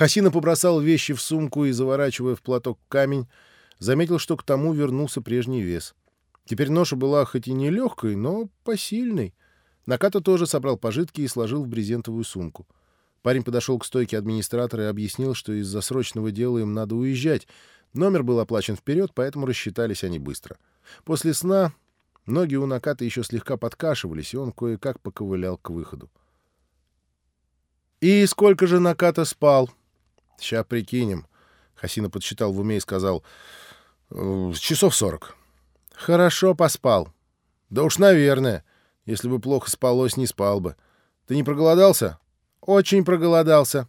Хасина побросал вещи в сумку и, заворачивая в платок камень, заметил, что к тому вернулся прежний вес. Теперь ноша была хоть и не легкой, но посильной. Наката тоже собрал пожитки и сложил в брезентовую сумку. Парень подошел к стойке администратора и объяснил, что из-за срочного дела им надо уезжать. Номер был оплачен вперед, поэтому рассчитались они быстро. После сна ноги у Наката еще слегка подкашивались, и он кое-как поковылял к выходу. «И сколько же Наката спал?» «Сейчас прикинем». Хасина подсчитал в уме и сказал. «Э, «Часов сорок». «Хорошо поспал». «Да уж, наверное. Если бы плохо спалось, не спал бы. Ты не проголодался?» «Очень проголодался».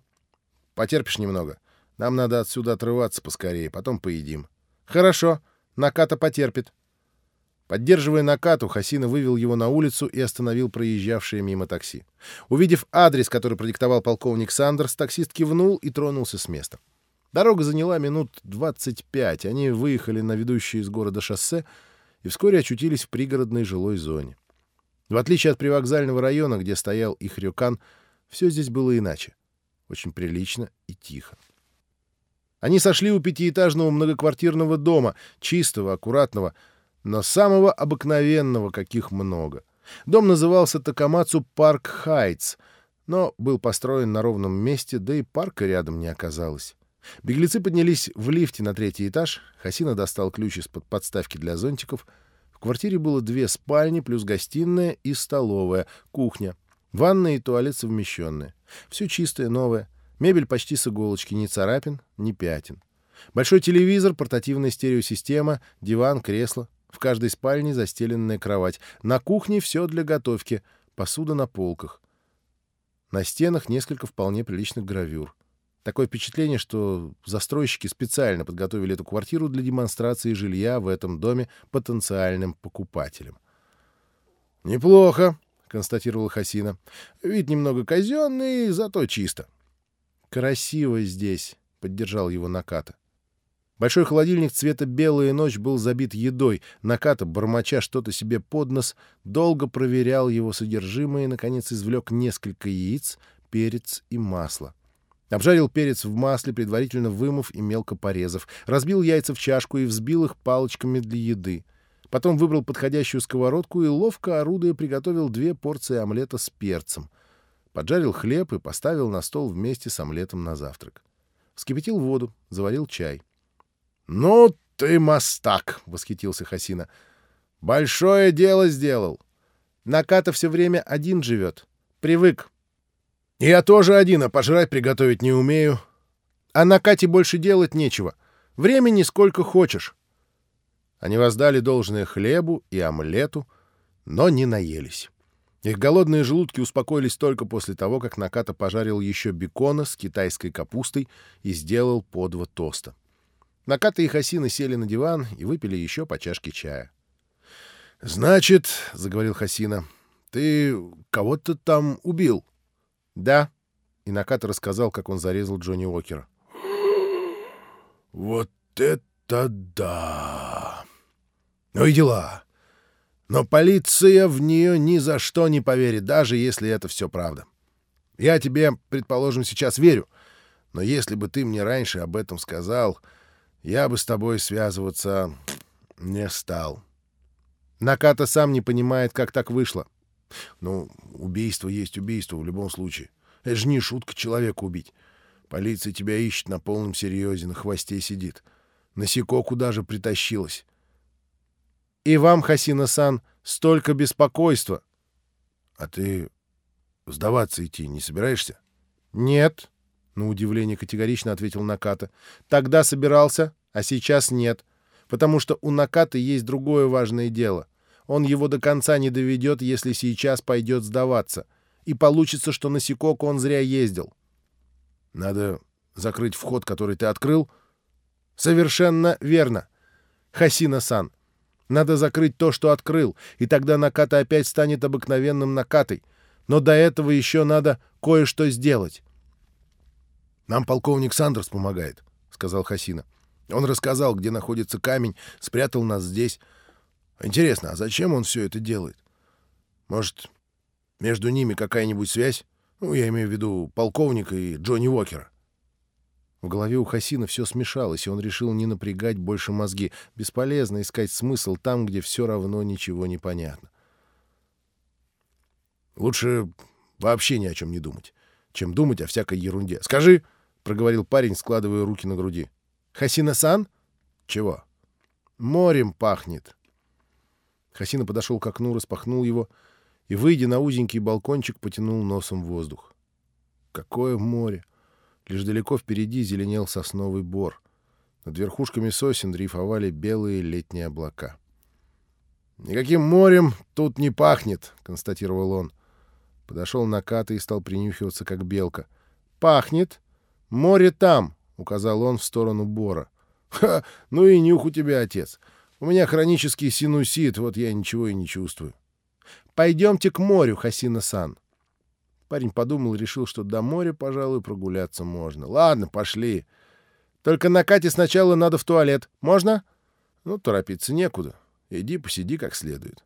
«Потерпишь немного. Нам надо отсюда отрываться поскорее, потом поедим». «Хорошо. Наката потерпит». Поддерживая накату, Хасина вывел его на улицу и остановил проезжавшее мимо такси. Увидев адрес, который продиктовал полковник Сандерс, таксист кивнул и тронулся с места. Дорога заняла минут 25. Они выехали на ведущее из города шоссе и вскоре очутились в пригородной жилой зоне. В отличие от привокзального района, где стоял их рюкан, все здесь было иначе. Очень прилично и тихо. Они сошли у пятиэтажного многоквартирного дома, чистого, аккуратного, но самого обыкновенного, каких много. Дом назывался Такамацу Парк Хайтс, но был построен на ровном месте, да и парка рядом не оказалось. Беглецы поднялись в лифте на третий этаж. Хасина достал ключ из-под подставки для зонтиков. В квартире было две спальни, плюс гостиная и столовая, кухня. Ванная и туалет совмещенные. Все чистое, новое. Мебель почти с иголочки, ни царапин, ни пятен. Большой телевизор, портативная стереосистема, диван, кресло. В каждой спальне застеленная кровать. На кухне все для готовки. Посуда на полках. На стенах несколько вполне приличных гравюр. Такое впечатление, что застройщики специально подготовили эту квартиру для демонстрации жилья в этом доме потенциальным покупателям. «Неплохо», — констатировал Хасина. «Вид немного казенный, зато чисто». «Красиво здесь», — поддержал его Наката. Большой холодильник цвета белая ночь был забит едой. Наката, бормоча что-то себе под нос, долго проверял его содержимое и, наконец, извлек несколько яиц, перец и масло. Обжарил перец в масле, предварительно вымыв и мелко порезав. Разбил яйца в чашку и взбил их палочками для еды. Потом выбрал подходящую сковородку и, ловко орудуя, приготовил две порции омлета с перцем. Поджарил хлеб и поставил на стол вместе с омлетом на завтрак. Вскипятил воду, заварил чай. «Ну ты мастак!» — восхитился Хасина. «Большое дело сделал. Наката все время один живет. Привык. Я тоже один, а пожрать приготовить не умею. А на Кате больше делать нечего. Времени сколько хочешь». Они воздали должное хлебу и омлету, но не наелись. Их голодные желудки успокоились только после того, как Наката пожарил еще бекона с китайской капустой и сделал по два тоста. Наката и Хасина сели на диван и выпили еще по чашке чая. — Значит, — заговорил Хасина, — ты кого-то там убил? — Да. И Наката рассказал, как он зарезал Джонни Уокера. — Вот это да! Ну и дела. Но полиция в нее ни за что не поверит, даже если это все правда. Я тебе, предположим, сейчас верю. Но если бы ты мне раньше об этом сказал я бы с тобой связываться не стал. Наката сам не понимает, как так вышло. Ну, убийство есть убийство в любом случае. Это же не шутка человека убить. Полиция тебя ищет на полном серьезе, на хвосте сидит. На Сикоку даже притащилась. И вам, Хасина-сан, столько беспокойства. А ты сдаваться идти не собираешься? Нет, на удивление категорично ответил Наката. Тогда собирался, а сейчас нет. Потому что у Наката есть другое важное дело. Он его до конца не доведет, если сейчас пойдет сдаваться. И получится, что на Сикоку он зря ездил. Надо закрыть вход, который ты открыл? Совершенно верно. Хасина-сан. Надо закрыть то, что открыл, и тогда Наката опять станет обыкновенным Накатой. Но до этого еще надо кое-что сделать. «Нам полковник Сандерс помогает», — сказал Хасина. «Он рассказал, где находится камень, спрятал нас здесь. Интересно, а зачем он все это делает? Может, между ними какая-нибудь связь? Ну, я имею в виду полковника и Джонни Уокера». В голове у Хасина все смешалось, и он решил не напрягать больше мозги. Бесполезно искать смысл там, где все равно ничего не понятно. Лучше вообще ни о чем не думать, чем думать о всякой ерунде. «Скажи!» — проговорил парень, складывая руки на груди. «Хасина-сан?» «Чего?» «Морем пахнет». Хасина подошел к окну, распахнул его и, выйдя на узенький балкончик, потянул носом воздух. Какое море! Лишь далеко впереди зеленел сосновый бор. Над верхушками сосен дрейфовали белые летние облака. «Никаким морем тут не пахнет», — констатировал он. Подошел на каты и стал принюхиваться, как белка. «Пахнет! Море там!» — указал он в сторону бора. «Ха! Ну и нюх у тебя, отец! У меня хронический синусит, вот я ничего и не чувствую». «Пойдемте к морю, Хасина-сан». Парень подумал и решил, что до моря, пожалуй, прогуляться можно. «Ладно, пошли. Только на Кате сначала надо в туалет. Можно?» «Ну, торопиться некуда. Иди посиди как следует».